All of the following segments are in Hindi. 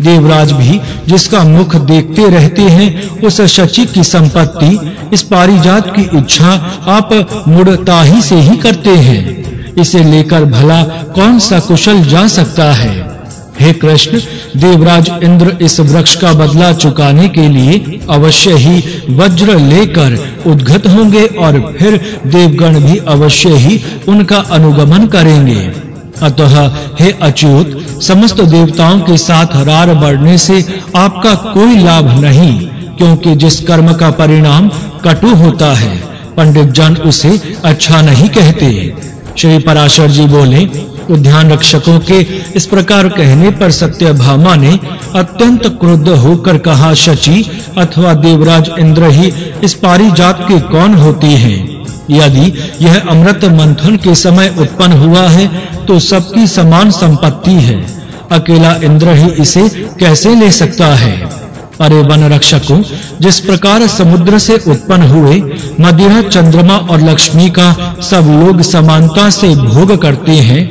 देवराज भी, जिसका मुख देखते रहते हैं, उस शची की संपत्ति, इस पारिजात की इच्छा आप मुड़ता ही से ही करते हैं। इसे लेकर भला कौन सा कुशल जा सकता है? हे कृष्ण, देवराज इंद्र इस वृक्ष का बदला चुकाने के लिए अवश्य ही वज्र लेकर उद्घत होंगे और फिर देवगण भी अवश्य ही उनका अनुगमन करेंगे। अतः, हे अच्युत, समस्त देवताओं के साथ हरार बढ़ने से आपका कोई लाभ नहीं, क्योंकि जिस कर्म का परिणाम कटु होता है, पंडित जन उसे अच्छा नहीं कहते। श्री पराशर जी बोले, उद्यान रक्षकों के इस प्रकार कहने पर सत्यभामा ने अत्यंत क्रुद्ध होकर कहा, शची, अथवा देवराज इंद्र ही इस पारिजात के कौन होती हैं? यदि यह अमृत मंथन के समय उत्पन्न हुआ है तो सबकी समान संपत्ति है। अकेला इंद्र ही इसे कैसे ले सकता है? अरे वन रक्षकों जिस प्रकार समुद्र से उत्पन्न हुए, मदिरा, चंद्रमा और लक्ष्मी का सब लोग समानता से भोग करते हैं,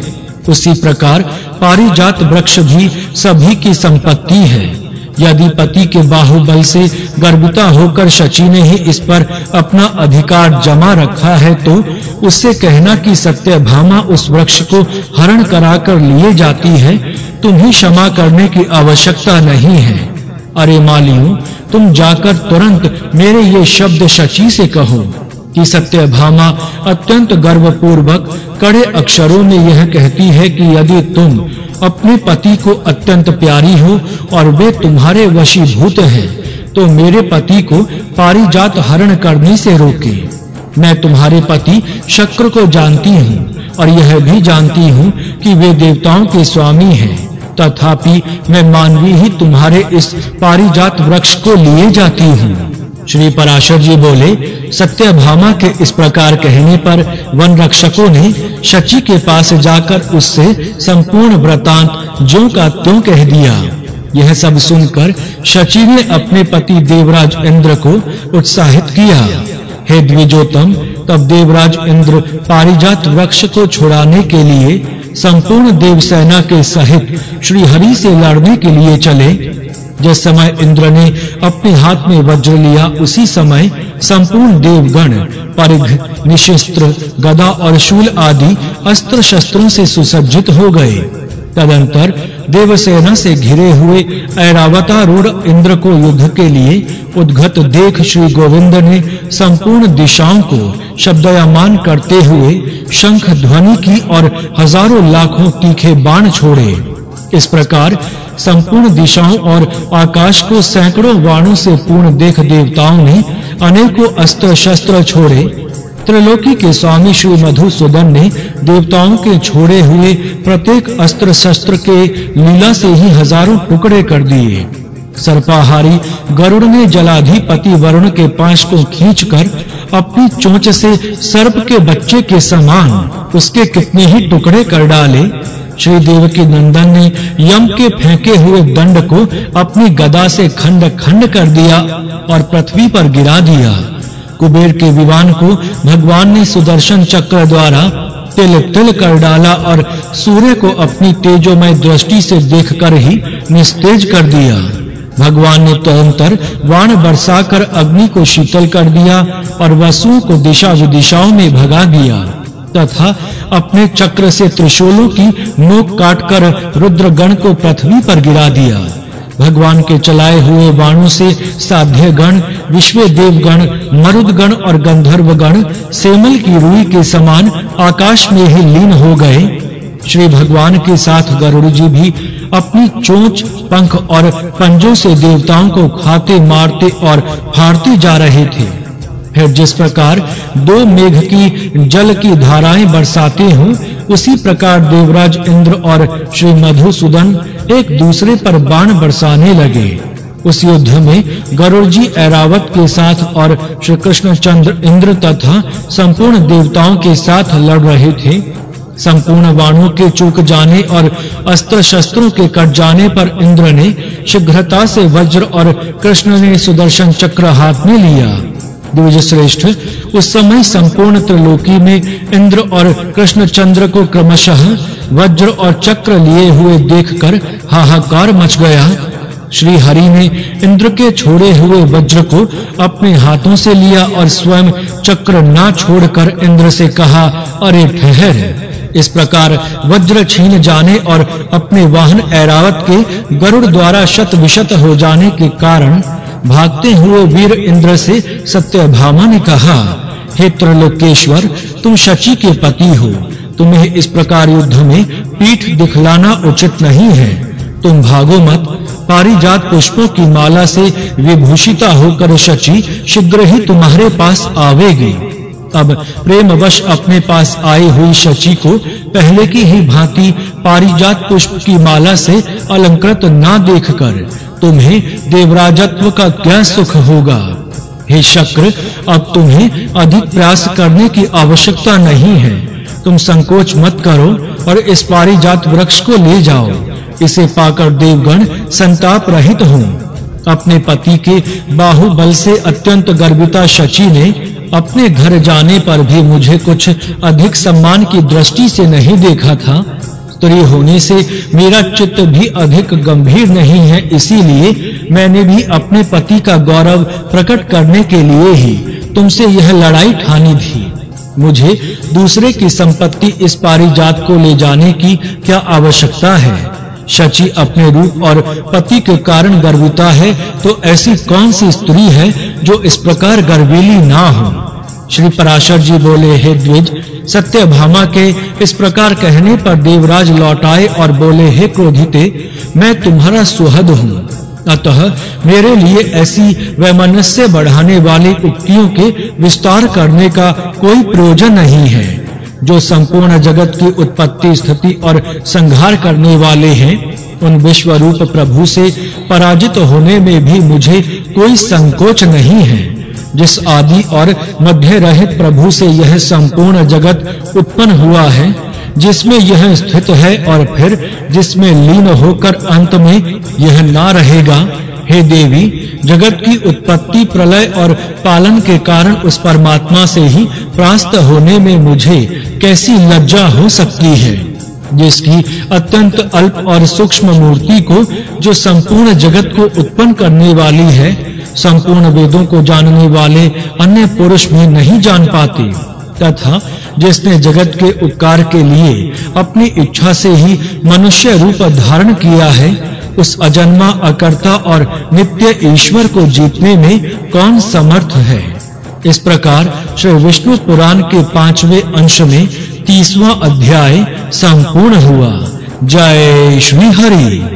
उसी प्रकार पारिजात वृक्ष भी सभी की संपत्ति है। यदि पति के बाहुबल से गर्भिता होकर शची ने ही इस पर अपना अधिकार जमा रखा है तो उससे कहना कि सत्यभामा उस वृक्ष को हरण कराकर लिए जाती है, तुम्हें क्षमा करने की आवश्यकता नहीं है। अरे मालियों, तुम जाकर तुरंत मेरे ये शब्द शची से कहो कि सत्यभामा अत्यंत गर्वपूर्वक कड़े अक्षरों में यह कहती है कि यदि तुम अपने पति को अत्यंत प्यारी हो और वे तुम्हारे वशीभूत हैं तो मेरे पति को पारिजात हरण करने से रोके। मैं तुम्हारे पति शक्र को जानती हूँ और यह भी जानती हूँ कि वे देवताओं के स्वामी हैं। तथापि मैं मानवी ही तुम्हारे इस पारिजात वृक्ष को लिए जाती हूँ। श्री पराशर जी बोले, सत्यभामा के इस प्रकार कहने पर वन रक्षकों ने शची के पास जाकर उससे संपूर्ण वृतांत जो का त्यों कह दिया। यह सब सुनकर शची ने अपने पति देवराज इंद्र को उत्साहित किया। हे द्विजोतम तब देवराज इंद्र पारिजात वृक्ष को छुड़ाने के लिए संपूर्ण देवसेना के सहित श्री हरि से लड़ने के लिए चले। जिस समय इंद्र ने अपने हाथ में वज्र लिया, उसी समय संपूर्ण देवगण, परिघ, निशस्त्र, गदा और शूल आदि अस्त्र शस्त्रों से सुसज्जित हो गए। तदंतर देवसेना से घिरे हुए ऐरावतारूढ़ इंद्र को युद्ध के लिए उद्घत देख श्री गोविंद ने संपूर्ण दिशाओं को शब्दयमान करते हुए शंख ध्वनि की और हज़ारों लाखों तीखे बाण छोड़े। इस प्रकार संपूर्ण दिशाओं और आकाश को सैकड़ों वाणों से पूर्ण देख देवताओं ने अनेकों अस्त्र शस्त्र छोड़े। त्रिलोकी के स्वामी श्री मधुसूदन ने देवताओं के छोड़े हुए प्रत्येक अस्त्र शस्त्र के लीला से ही हज़ारों टुकड़े कर दिए। सर्पाहारी गरुड़ ने जलाधिपति वरुण के पाँच को खींचकर अपनी चोंच से सर्प के बच्चे के समान उसके कितने ही टुकड़े कर डाले। श्री देव देवकी नंदन ने यम के फेंके हुए दंड को अपनी गदा से खंड-खंड कर दिया और पृथ्वी पर गिरा दिया। कुबेर के विमान को भगवान ने सुदर्शन चक्र द्वारा तिल-तिल कर डाला और सूर्य को अपनी तेजोमय दृष्टि से देखकर ही निस्तेज कर दिया। भगवान ने तदंतर वाण बरसाकर अग्नि को शीतल कर दिया और वसुओं को दिशा विदिशाओं में भगा दिया। तथा अपने चक्र से त्रिशूलों की नोक काटकर रुद्रगण को पृथ्वी पर गिरा दिया। भगवान के चलाए हुए बाणों से साध्य गण विश्व देवगण मरुदगण और गंधर्व गण सेमल की रुई के समान आकाश में ही लीन हो गए। श्री भगवान के साथ गरुड़ जी भी अपनी चोंच, पंख और पंजों से देवताओं को खाते मारते और फाड़ते जा रहे थे। फिर जिस प्रकार दो मेघ की जल की धाराएँ बरसाते हों, उसी प्रकार देवराज इंद्र और श्री मधुसूदन एक दूसरे पर बाण बरसाने लगे। उस युद्ध में गरुड़ जी ऐरावत के साथ और श्री कृष्ण चंद्र इंद्र तथा संपूर्ण देवताओं के साथ लड़ रहे थे। संपूर्ण बाणों के चूक जाने और अस्त्र शस्त्रों के कट जाने पर इंद्र ने शीघ्रता से वज्र और कृष्ण ने सुदर्शन चक्र हाथ में लिया। द्विज श्रेष्ठ उस समय संपूर्ण त्रिलोकी में इंद्र और कृष्णचंद्र को क्रमशः वज्र और चक्र लिए हुए देखकर हाहाकार मच गया। श्री हरि ने इंद्र के छोड़े हुए वज्र को अपने हाथों से लिया और स्वयं चक्र ना छोड़कर इंद्र से कहा, अरे ठहर। इस प्रकार वज्र छीन जाने और अपने वाहन ऐरावत के गरुड़ द्वारा शत विशत हो जाने के कारण भागते हुए वीर इंद्र से सत्यभामा ने कहा, हे त्रिलोकेश्वर, तुम शची के पति हो। तुम्हें इस प्रकार युद्ध में पीठ दिखलाना उचित नहीं है। तुम भागो मत। पारिजात पुष्पों की माला से विभूषिता होकर शची शीघ्र ही तुम्हारे पास आवेगी। अब प्रेमवश अपने पास आई हुई शची को पहले की ही भांति पारिजात पुष्प की माला से अलंकृत ना देखकर तुम्हें देवराजत्व का क्या सुख होगा? हे शक्र, अब तुम्हें अधिक प्रयास करने की आवश्यकता नहीं है। तुम संकोच मत करो और इस पारिजात वृक्ष को ले जाओ। इसे पाकर देवगण संताप रहित हों। अपने पति के बाहुबल से अत्यंत गर्विता शची ने अपने घर जाने पर भी मुझे कुछ अधिक सम्मान की दृष्टि से नहीं देखा था। स्त्री होने से मेरा चित्त भी अधिक गंभीर नहीं है, इसीलिए मैंने भी अपने पति का गौरव प्रकट करने के लिए ही तुमसे यह लड़ाई ठानी थी। मुझे दूसरे की संपत्ति इस पारिजात को ले जाने की क्या आवश्यकता है? शची अपने रूप और पति के कारण गर्विता है तो ऐसी कौन सी स्त्री है जो इस प्रकार गर्वीली ना हो? श्री पराशर जी बोले, हे द्विज, सत्यभामा के इस प्रकार कहने पर देवराज लौट आए और बोले, हे क्रोधिते, मैं तुम्हारा सुहद हूँ। अतः मेरे लिए ऐसी वैमनस्य बढ़ाने वाली उक्तियों के विस्तार करने का कोई प्रयोजन नहीं है। जो संपूर्ण जगत की उत्पत्ति, स्थिति और संहार करने वाले हैं, उन विश्व रूप प्रभु से पराजित होने में भी मुझे कोई संकोच नहीं है। जिस आदि और मध्य रहित प्रभु से यह संपूर्ण जगत उत्पन्न हुआ है, जिसमें यह स्थित है और फिर जिसमें लीन होकर अंत में यह ना रहेगा, हे देवी, जगत की उत्पत्ति प्रलय और पालन के कारण उस परमात्मा से ही प्रास्त होने में मुझे कैसी लज्जा हो सकती है? जिसकी अत्यंत अल्प और सूक्ष्म मूर्ति को, जो संपूर्ण जगत को उत्पन्न करने वाली है, संपूर्ण वेदों को जानने वाले अन्य पुरुष भी नहीं जान पाते। तथा जिसने जगत के उपकार के लिए अपनी इच्छा से ही मनुष्य रूप धारण किया है, उस अजन्मा, अकर्ता और नित्य ईश्वर को जीतने में कौन समर्थ है? इस प्रकार श्री विष्णु पुराण के पाँचवें अंश में तीसवां अध्याय संपूर्ण हुआ। जय श्री हरि।